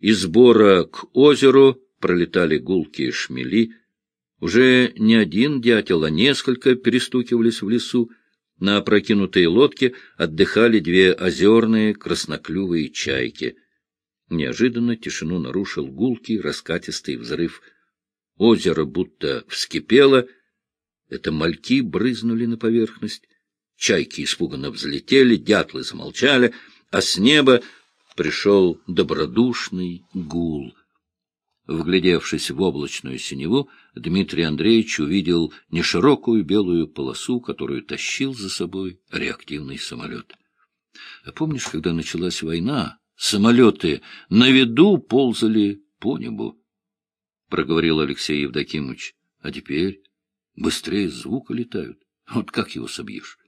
Из бора к озеру пролетали гулкие шмели. Уже не один дятел, а несколько перестукивались в лесу. На опрокинутой лодке отдыхали две озерные красноклювые чайки. Неожиданно тишину нарушил гулкий раскатистый взрыв. Озеро будто вскипело. Это мальки брызнули на поверхность. Чайки испуганно взлетели, дятлы замолчали, а с неба пришел добродушный гул. Вглядевшись в облачную синеву, Дмитрий Андреевич увидел неширокую белую полосу, которую тащил за собой реактивный самолет. А помнишь, когда началась война, самолеты на виду ползали по небу? — проговорил Алексей Евдокимович. — А теперь быстрее звука летают. Вот как его собьешь?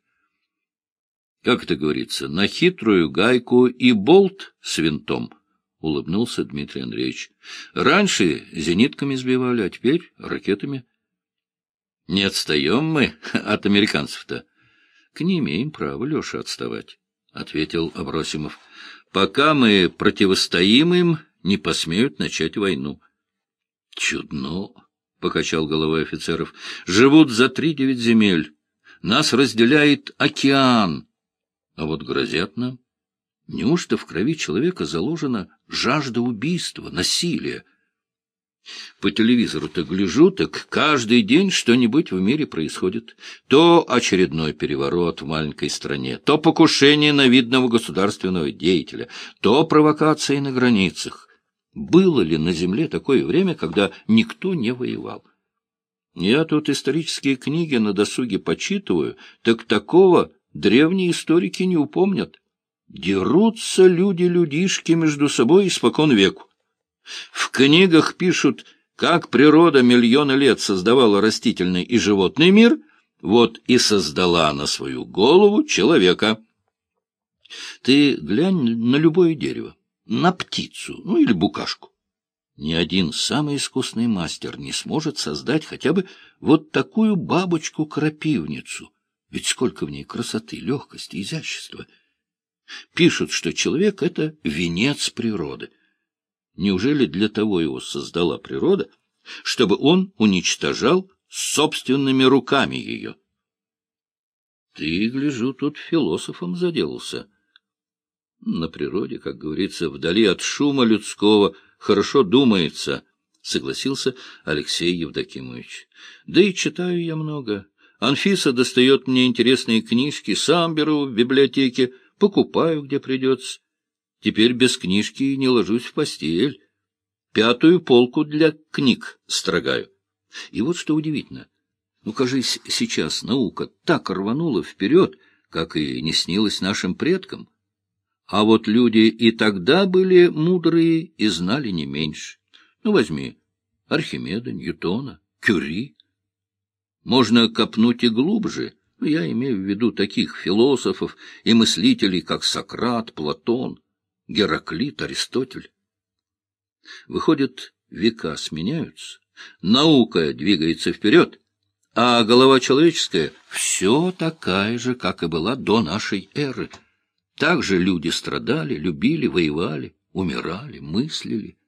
Как это говорится, на хитрую гайку и болт с винтом, — улыбнулся Дмитрий Андреевич. — Раньше зенитками сбивали, а теперь ракетами. — Не отстаем мы от американцев-то. — К не имеем права, Леша, отставать, — ответил Абросимов. — Пока мы противостоим им, не посмеют начать войну. — Чудно, — покачал головой офицеров. — Живут за три девять земель. Нас разделяет океан. А вот грозят нам. Неужто в крови человека заложена жажда убийства, насилия? По телевизору-то гляжу, так каждый день что-нибудь в мире происходит. То очередной переворот в маленькой стране, то покушение на видного государственного деятеля, то провокации на границах. Было ли на земле такое время, когда никто не воевал? Я тут исторические книги на досуге почитываю, так такого древние историки не упомнят. Дерутся люди-людишки между собой испокон веку. В книгах пишут, как природа миллионы лет создавала растительный и животный мир, вот и создала на свою голову человека. Ты глянь на любое дерево, на птицу, ну или букашку. Ни один самый искусный мастер не сможет создать хотя бы вот такую бабочку-крапивницу, ведь сколько в ней красоты, легкости, изящества. Пишут, что человек — это венец природы. Неужели для того его создала природа, чтобы он уничтожал собственными руками ее? Ты, гляжу, тут философом заделался. На природе, как говорится, вдали от шума людского хорошо думается, — согласился Алексей Евдокимович. Да и читаю я много. Анфиса достает мне интересные книжки, сам беру в библиотеке, покупаю, где придется. Теперь без книжки не ложусь в постель. Пятую полку для книг строгаю. И вот что удивительно. Ну, кажись, сейчас наука так рванула вперед, как и не снилось нашим предкам. А вот люди и тогда были мудрые и знали не меньше. Ну, возьми Архимеда, Ньютона, Кюри. Можно копнуть и глубже, я имею в виду таких философов и мыслителей, как Сократ, Платон, Гераклит, Аристотель. Выходит, века сменяются, наука двигается вперед, а голова человеческая все такая же, как и была до нашей эры. Так же люди страдали, любили, воевали, умирали, мыслили.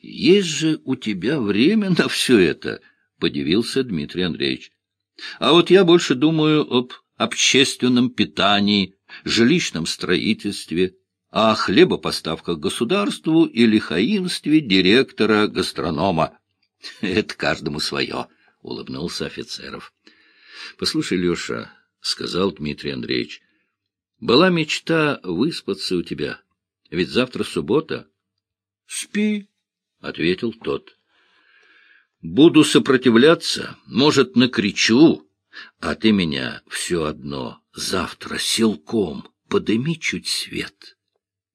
Есть же у тебя время на все это —— подивился Дмитрий Андреевич. — А вот я больше думаю об общественном питании, жилищном строительстве, о хлебопоставках государству и лихаимстве директора-гастронома. — Это каждому свое, — улыбнулся офицеров. — Послушай, Леша, — сказал Дмитрий Андреевич, — была мечта выспаться у тебя, ведь завтра суббота. — Спи, — ответил тот. Буду сопротивляться, может, накричу, а ты меня все одно завтра силком подыми чуть свет,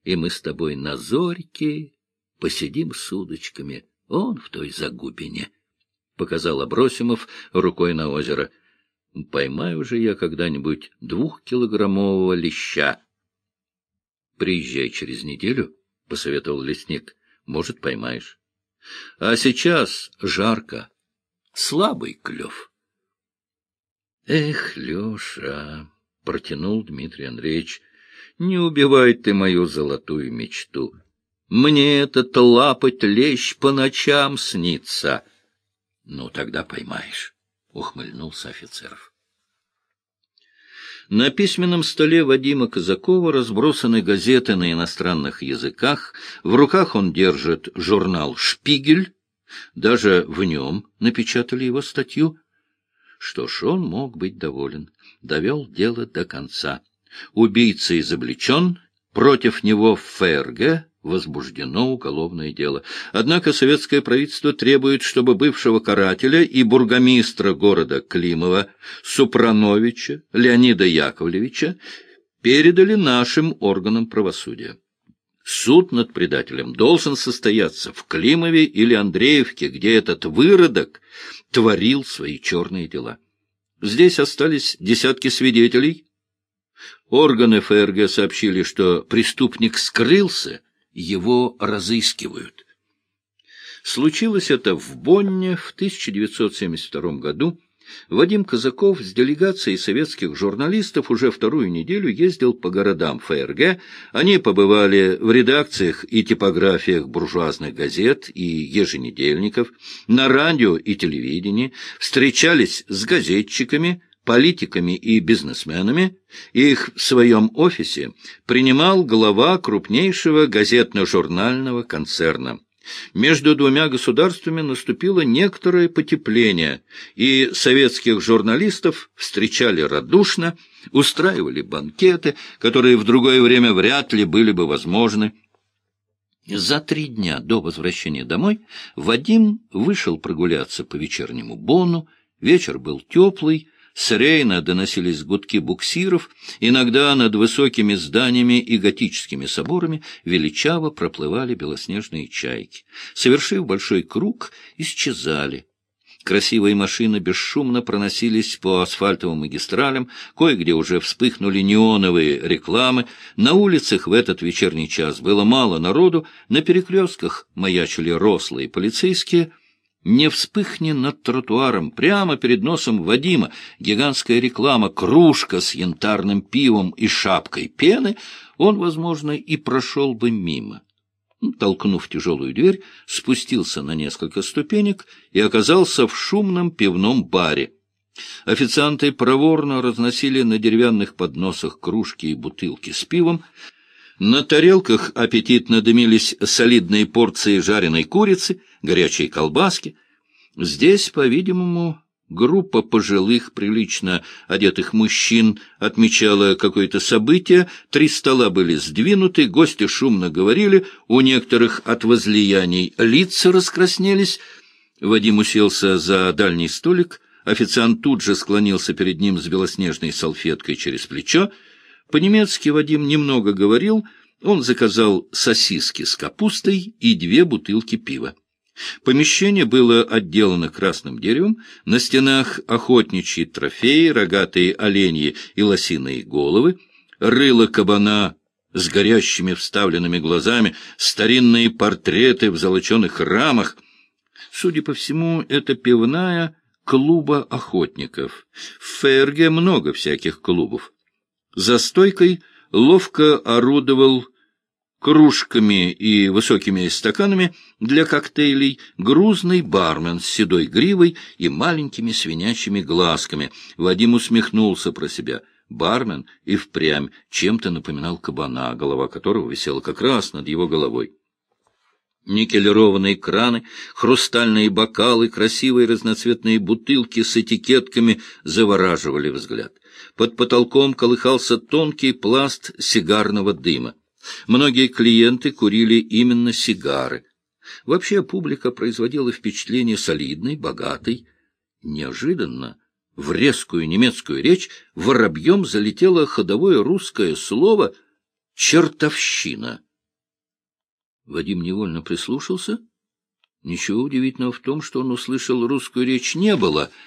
и мы с тобой на зорьке посидим с удочками, он в той загубине, — показал Абросимов рукой на озеро. — Поймаю же я когда-нибудь двухкилограммового леща. — Приезжай через неделю, — посоветовал лесник, — может, поймаешь. А сейчас жарко, слабый клев. Эх, Леша, протянул Дмитрий Андреевич, не убивай ты мою золотую мечту. Мне этот лапоть лещ по ночам снится. — Ну, тогда поймаешь, — ухмыльнулся офицеров. На письменном столе Вадима Казакова разбросаны газеты на иностранных языках, в руках он держит журнал «Шпигель», даже в нем напечатали его статью. Что ж, он мог быть доволен, довел дело до конца. Убийца изобличен, против него в ФРГ возбуждено уголовное дело. Однако советское правительство требует, чтобы бывшего карателя и бургомистра города Климова Супрановича Леонида Яковлевича передали нашим органам правосудия. Суд над предателем должен состояться в Климове или Андреевке, где этот выродок творил свои черные дела. Здесь остались десятки свидетелей. Органы ФРГ сообщили, что преступник скрылся, его разыскивают. Случилось это в Бонне в 1972 году. Вадим Казаков с делегацией советских журналистов уже вторую неделю ездил по городам ФРГ. Они побывали в редакциях и типографиях буржуазных газет и еженедельников, на радио и телевидении, встречались с газетчиками, политиками и бизнесменами, их в своем офисе принимал глава крупнейшего газетно-журнального концерна. Между двумя государствами наступило некоторое потепление, и советских журналистов встречали радушно, устраивали банкеты, которые в другое время вряд ли были бы возможны. За три дня до возвращения домой Вадим вышел прогуляться по вечернему бону, вечер был теплый, с Рейна доносились гудки буксиров, иногда над высокими зданиями и готическими соборами величаво проплывали белоснежные чайки. Совершив большой круг, исчезали. Красивые машины бесшумно проносились по асфальтовым магистралям, кое-где уже вспыхнули неоновые рекламы. На улицах в этот вечерний час было мало народу, на перекрестках маячили рослые полицейские — не вспыхни над тротуаром прямо перед носом Вадима гигантская реклама, кружка с янтарным пивом и шапкой пены, он, возможно, и прошел бы мимо. Толкнув тяжелую дверь, спустился на несколько ступенек и оказался в шумном пивном баре. Официанты проворно разносили на деревянных подносах кружки и бутылки с пивом, на тарелках аппетитно дымились солидные порции жареной курицы, горячие колбаски. Здесь, по-видимому, группа пожилых, прилично одетых мужчин отмечала какое-то событие, три стола были сдвинуты, гости шумно говорили, у некоторых от возлияний лица раскраснелись. Вадим уселся за дальний столик, официант тут же склонился перед ним с белоснежной салфеткой через плечо, по-немецки Вадим немного говорил, он заказал сосиски с капустой и две бутылки пива. Помещение было отделано красным деревом, на стенах охотничьи трофеи, рогатые оленьи и лосиные головы, рыло кабана с горящими вставленными глазами, старинные портреты в золоченых рамах. Судя по всему, это пивная клуба охотников. В Ферге много всяких клубов. За стойкой ловко орудовал кружками и высокими стаканами для коктейлей грузный бармен с седой гривой и маленькими свинящими глазками. Вадим усмехнулся про себя. Бармен и впрямь чем-то напоминал кабана, голова которого висела как раз над его головой. Никелированные краны, хрустальные бокалы, красивые разноцветные бутылки с этикетками завораживали взгляд. Под потолком колыхался тонкий пласт сигарного дыма. Многие клиенты курили именно сигары. Вообще публика производила впечатление солидной, богатой. Неожиданно в резкую немецкую речь воробьем залетело ходовое русское слово «чертовщина». Вадим невольно прислушался. Ничего удивительного в том, что он услышал русскую речь, не было —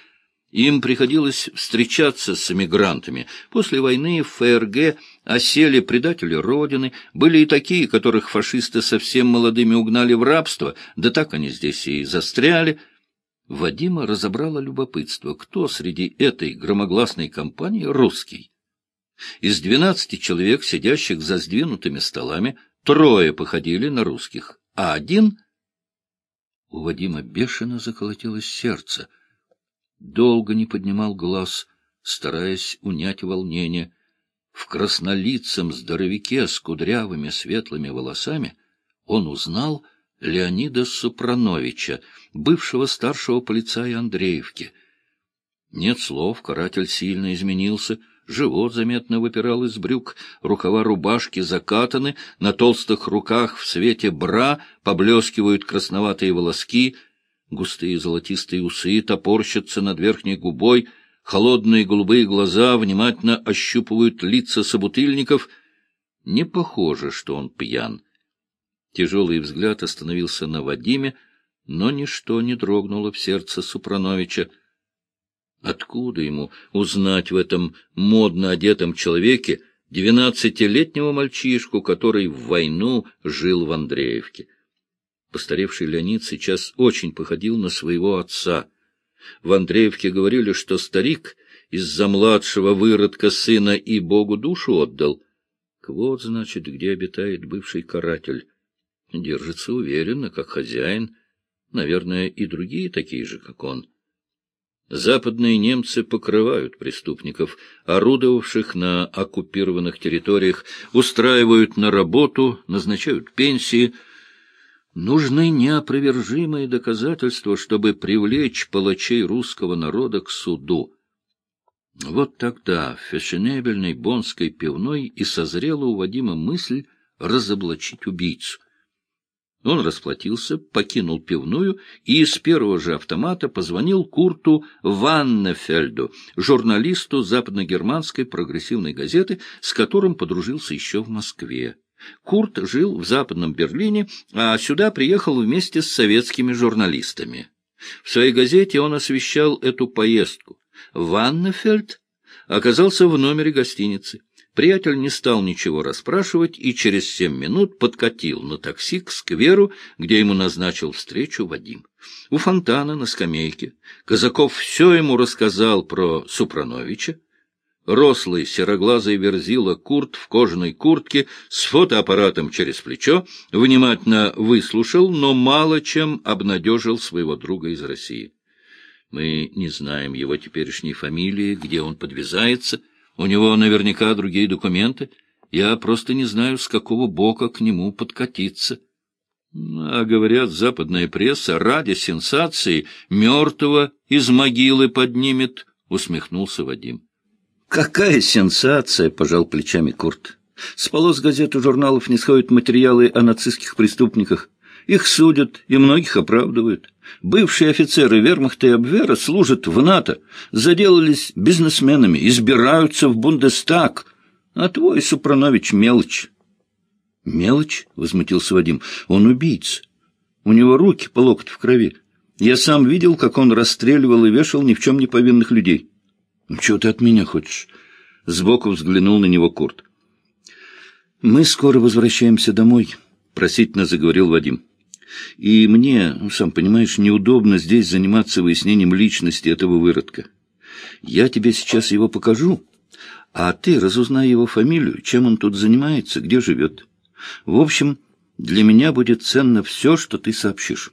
им приходилось встречаться с эмигрантами. После войны в ФРГ осели предатели Родины, были и такие, которых фашисты совсем молодыми угнали в рабство, да так они здесь и застряли. Вадима разобрало любопытство, кто среди этой громогласной компании русский. Из двенадцати человек, сидящих за сдвинутыми столами, Трое походили на русских, а один... У Вадима бешено заколотилось сердце. Долго не поднимал глаз, стараясь унять волнение. В краснолицем здоровяке с кудрявыми светлыми волосами он узнал Леонида Супрановича, бывшего старшего полицая Андреевки. Нет слов, каратель сильно изменился — живот заметно выпирал из брюк, рукава рубашки закатаны, на толстых руках в свете бра поблескивают красноватые волоски, густые золотистые усы топорщатся над верхней губой, холодные голубые глаза внимательно ощупывают лица собутыльников. Не похоже, что он пьян. Тяжелый взгляд остановился на Вадиме, но ничто не дрогнуло в сердце Супрановича. Откуда ему узнать в этом модно одетом человеке двенадцатилетнего мальчишку, который в войну жил в Андреевке? Постаревший Леонид сейчас очень походил на своего отца. В Андреевке говорили, что старик из-за младшего выродка сына и Богу душу отдал. Вот, значит, где обитает бывший каратель. Держится уверенно, как хозяин. Наверное, и другие такие же, как он. Западные немцы покрывают преступников, орудовавших на оккупированных территориях, устраивают на работу, назначают пенсии. Нужны неопровержимые доказательства, чтобы привлечь палачей русского народа к суду. Вот тогда в фешенебельной бонской пивной и созрела у Вадима мысль разоблачить убийцу — он расплатился, покинул пивную и из первого же автомата позвонил Курту Ваннефельду, журналисту западногерманской прогрессивной газеты, с которым подружился еще в Москве. Курт жил в Западном Берлине, а сюда приехал вместе с советскими журналистами. В своей газете он освещал эту поездку. Ваннефельд оказался в номере гостиницы. Приятель не стал ничего расспрашивать и через семь минут подкатил на такси к скверу, где ему назначил встречу Вадим. У фонтана на скамейке Казаков все ему рассказал про Супрановича. Рослый сероглазый верзила Курт в кожаной куртке с фотоаппаратом через плечо внимательно выслушал, но мало чем обнадежил своего друга из России. Мы не знаем его теперешней фамилии, где он подвязается — у него наверняка другие документы. Я просто не знаю, с какого бока к нему подкатиться. А говорят, западная пресса ради сенсации мертвого из могилы поднимет, — усмехнулся Вадим. — Какая сенсация? — пожал плечами Курт. С полос газет и журналов не сходят материалы о нацистских преступниках. Их судят и многих оправдывают. Бывшие офицеры вермахта и Абвера служат в НАТО, заделались бизнесменами, избираются в Бундестаг, а твой Супранович мелочь. — Мелочь? — возмутился Вадим. — Он убийца. У него руки по локоть в крови. Я сам видел, как он расстреливал и вешал ни в чем не повинных людей. — Ну, чего ты от меня хочешь? Сбоку взглянул на него Курт. — Мы скоро возвращаемся домой, — просительно заговорил Вадим. И мне, ну, сам понимаешь, неудобно здесь заниматься выяснением личности этого выродка. Я тебе сейчас его покажу, а ты разузнай его фамилию, чем он тут занимается, где живет. В общем, для меня будет ценно все, что ты сообщишь.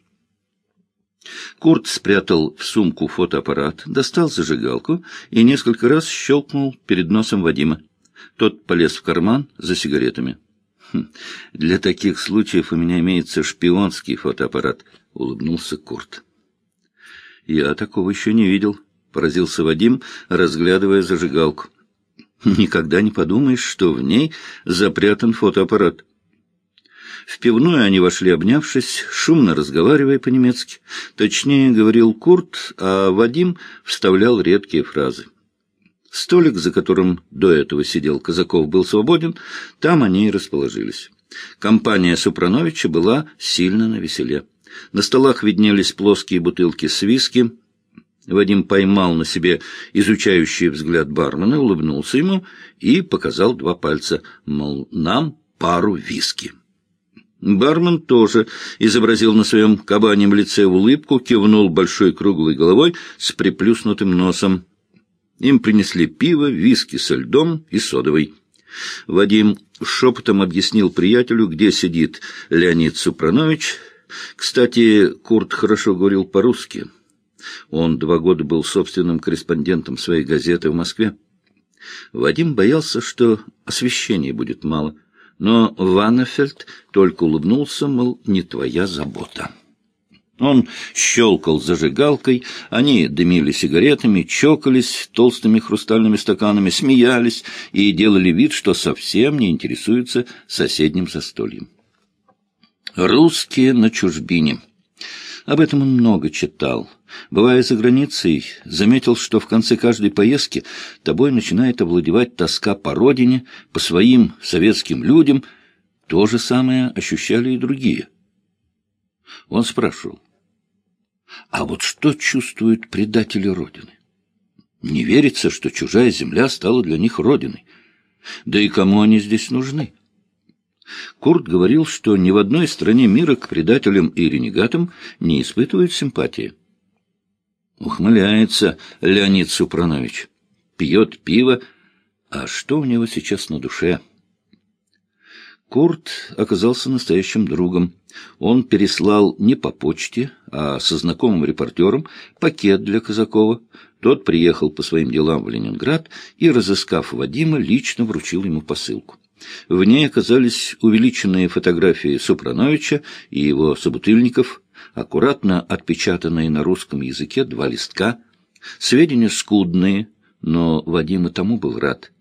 Курт спрятал в сумку фотоаппарат, достал зажигалку и несколько раз щелкнул перед носом Вадима. Тот полез в карман за сигаретами. Хм, «Для таких случаев у меня имеется шпионский фотоаппарат», — улыбнулся Курт. «Я такого еще не видел», — поразился Вадим, разглядывая зажигалку. «Никогда не подумаешь, что в ней запрятан фотоаппарат». В пивную они вошли, обнявшись, шумно разговаривая по-немецки. Точнее, говорил Курт, а Вадим вставлял редкие фразы. Столик, за которым до этого сидел Казаков, был свободен, там они и расположились. Компания Супрановича была сильно навеселе. На столах виднелись плоские бутылки с виски. Вадим поймал на себе изучающий взгляд бармена, улыбнулся ему и показал два пальца, мол, нам пару виски. Бармен тоже изобразил на своем кабанем лице улыбку, кивнул большой круглой головой с приплюснутым носом. Им принесли пиво, виски со льдом и содовой. Вадим шепотом объяснил приятелю, где сидит Леонид Супранович. Кстати, Курт хорошо говорил по-русски. Он два года был собственным корреспондентом своей газеты в Москве. Вадим боялся, что освещения будет мало, но Ваннефельд только улыбнулся, мол, не твоя забота. Он щелкал зажигалкой, они дымили сигаретами, чокались толстыми хрустальными стаканами, смеялись и делали вид, что совсем не интересуются соседним застольем. «Русские на чужбине». Об этом он много читал. Бывая за границей, заметил, что в конце каждой поездки тобой начинает овладевать тоска по родине, по своим советским людям. То же самое ощущали и другие. Он спрашивал, а вот что чувствуют предатели Родины? Не верится, что чужая земля стала для них Родиной. Да и кому они здесь нужны? Курт говорил, что ни в одной стране мира к предателям и ренегатам не испытывают симпатии. Ухмыляется Леонид Супранович. Пьет пиво. А что у него сейчас на душе? Курт оказался настоящим другом. Он переслал не по почте, а со знакомым репортером пакет для Казакова. Тот приехал по своим делам в Ленинград и, разыскав Вадима, лично вручил ему посылку. В ней оказались увеличенные фотографии Супрановича и его собутыльников, аккуратно отпечатанные на русском языке два листка, сведения скудные, но Вадим и тому был рад.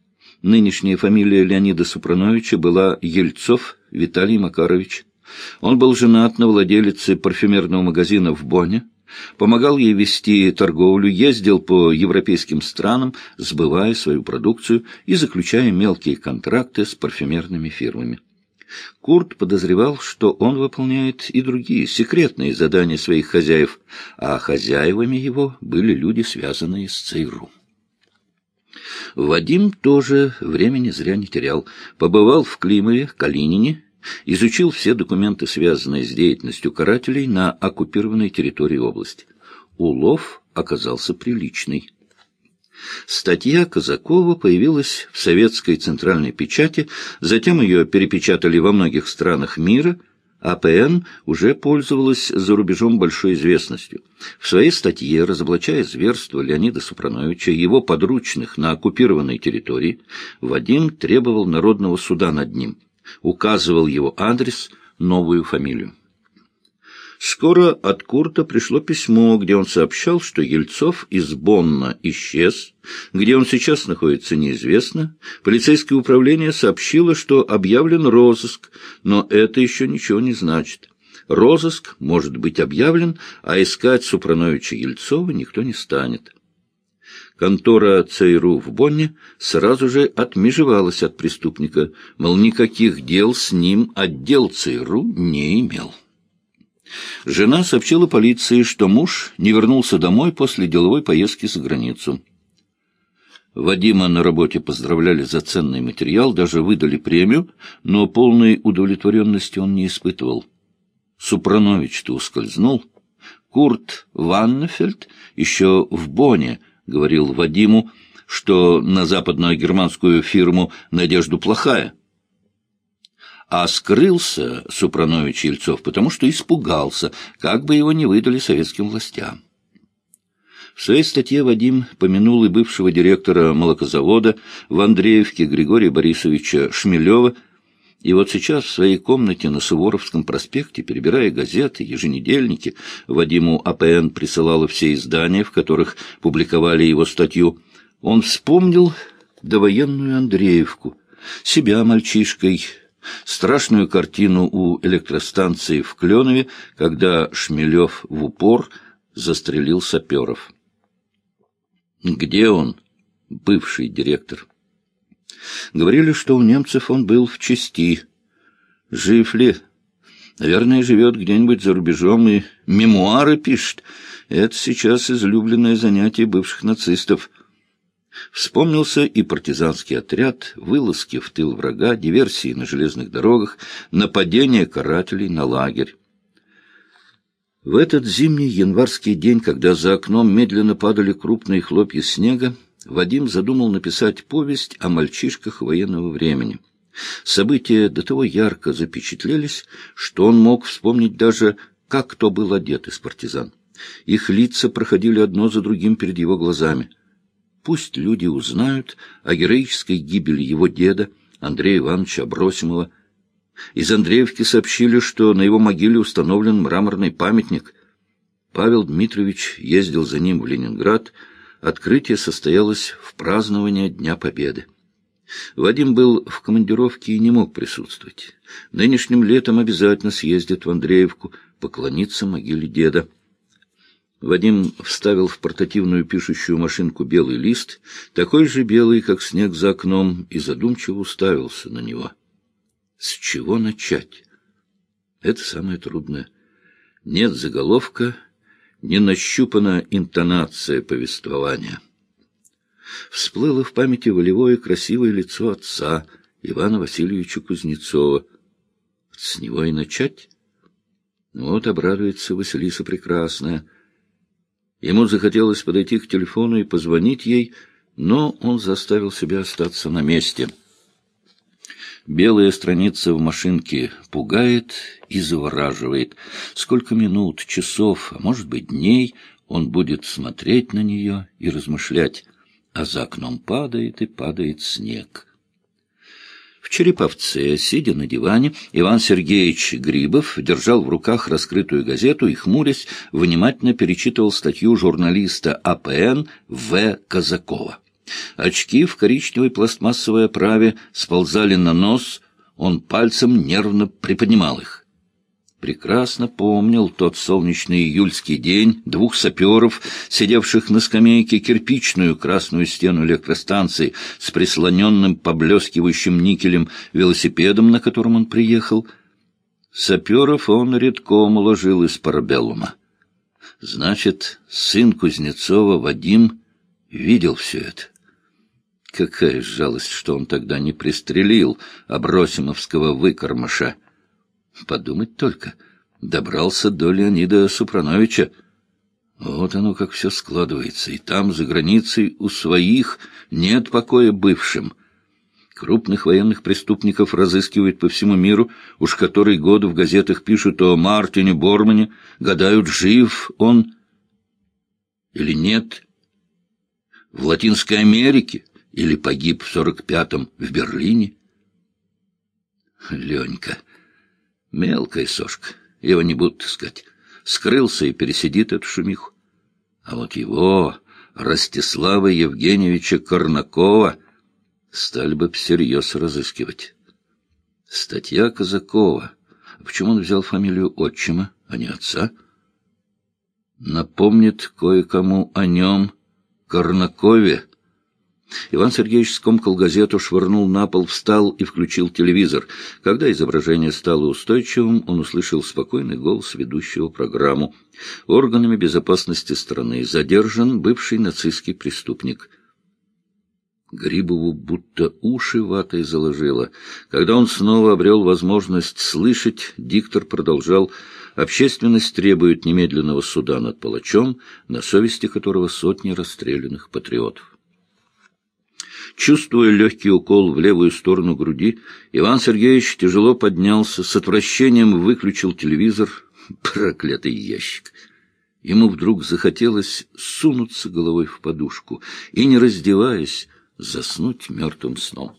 Нынешняя фамилия Леонида Супрановича была Ельцов Виталий Макарович. Он был женат на владелице парфюмерного магазина в Бонне, помогал ей вести торговлю, ездил по европейским странам, сбывая свою продукцию и заключая мелкие контракты с парфюмерными фирмами. Курт подозревал, что он выполняет и другие секретные задания своих хозяев, а хозяевами его были люди, связанные с ЦРУ. Вадим тоже времени зря не терял. Побывал в Климове, Калинине, изучил все документы, связанные с деятельностью карателей на оккупированной территории области. Улов оказался приличный. Статья Казакова появилась в советской центральной печати, затем ее перепечатали во многих странах мира – АПН уже пользовалась за рубежом большой известностью. В своей статье, разоблачая зверство Леонида Супрановича и его подручных на оккупированной территории, Вадим требовал народного суда над ним, указывал его адрес, новую фамилию. Скоро от Курта пришло письмо, где он сообщал, что Ельцов из Бонна исчез. Где он сейчас находится, неизвестно. Полицейское управление сообщило, что объявлен розыск, но это еще ничего не значит. Розыск может быть объявлен, а искать Супрановича Ельцова никто не станет. Контора ЦРУ в Бонне сразу же отмежевалась от преступника, мол, никаких дел с ним отдел ЦРУ не имел. Жена сообщила полиции, что муж не вернулся домой после деловой поездки за границу. Вадима на работе поздравляли за ценный материал, даже выдали премию, но полной удовлетворенности он не испытывал. Супранович-то ускользнул. Курт Ваннефельд еще в Боне говорил Вадиму, что на западную германскую фирму надежду плохая а скрылся Супранович Ельцов, потому что испугался, как бы его не выдали советским властям. В своей статье Вадим помянул и бывшего директора молокозавода в Андреевке Григория Борисовича Шмелева, и вот сейчас в своей комнате на Суворовском проспекте, перебирая газеты, еженедельники, Вадиму АПН присылала все издания, в которых публиковали его статью, он вспомнил довоенную Андреевку, себя мальчишкой, страшную картину у электростанции в Кленове, когда Шмелев в упор застрелил саперов. Где он, бывший директор? Говорили, что у немцев он был в части. Жив ли? Наверное, живет где-нибудь за рубежом и мемуары пишет. Это сейчас излюбленное занятие бывших нацистов. Вспомнился и партизанский отряд, вылазки в тыл врага, диверсии на железных дорогах, нападение карателей на лагерь. В этот зимний январский день, когда за окном медленно падали крупные хлопья снега, Вадим задумал написать повесть о мальчишках военного времени. События до того ярко запечатлелись, что он мог вспомнить даже, как кто был одет из партизан. Их лица проходили одно за другим перед его глазами. Пусть люди узнают о героической гибели его деда, Андрея Ивановича Абросимова. Из Андреевки сообщили, что на его могиле установлен мраморный памятник. Павел Дмитриевич ездил за ним в Ленинград. Открытие состоялось в праздновании Дня Победы. Вадим был в командировке и не мог присутствовать. Нынешним летом обязательно съездит в Андреевку поклониться могиле деда. Вадим вставил в портативную пишущую машинку белый лист, такой же белый, как снег за окном, и задумчиво уставился на него. С чего начать? Это самое трудное. Нет заголовка, не нащупана интонация повествования. Всплыло в памяти волевое красивое лицо отца, Ивана Васильевича Кузнецова. С него и начать? Вот обрадуется Василиса Прекрасная. Ему захотелось подойти к телефону и позвонить ей, но он заставил себя остаться на месте. Белая страница в машинке пугает и завораживает. Сколько минут, часов, а может быть дней он будет смотреть на нее и размышлять а за окном падает и падает снег. Череповце, сидя на диване, Иван Сергеевич Грибов держал в руках раскрытую газету и, хмурясь, внимательно перечитывал статью журналиста АПН В. Казакова. Очки в коричневой пластмассовой оправе сползали на нос, он пальцем нервно приподнимал их прекрасно помнил тот солнечный июльский день, двух саперов, сидевших на скамейке кирпичную красную стену электростанции с прислоненным поблескивающим никелем велосипедом, на котором он приехал. Саперов он редком уложил из парабеллума. Значит, сын Кузнецова, Вадим, видел все это. Какая жалость, что он тогда не пристрелил Абросимовского выкормыша. Подумать только, добрался до Леонида Супрановича. Вот оно как все складывается, и там, за границей, у своих нет покоя бывшим. Крупных военных преступников разыскивают по всему миру, уж который год в газетах пишут о Мартине Бормане, гадают, жив он или нет. В Латинской Америке или погиб в сорок пятом в Берлине. Ленька, Мелкая сошка, его не будут искать. Скрылся и пересидит эту шумиху. А вот его, Ростислава Евгеньевича Корнакова, стали бы всерьез разыскивать. Статья Казакова. Почему он взял фамилию отчима, а не отца? Напомнит кое-кому о нем, Корнакове, Иван Сергеевич скомкал газету, швырнул на пол, встал и включил телевизор. Когда изображение стало устойчивым, он услышал спокойный голос ведущего программу. Органами безопасности страны задержан бывший нацистский преступник. Грибову будто уши ватой заложило. Когда он снова обрел возможность слышать, диктор продолжал Общественность требует немедленного суда над палачом, на совести которого сотни расстрелянных патриотов. Чувствуя легкий укол в левую сторону груди, Иван Сергеевич тяжело поднялся, с отвращением выключил телевизор. Проклятый ящик! Ему вдруг захотелось сунуться головой в подушку и, не раздеваясь, заснуть мертвым сном.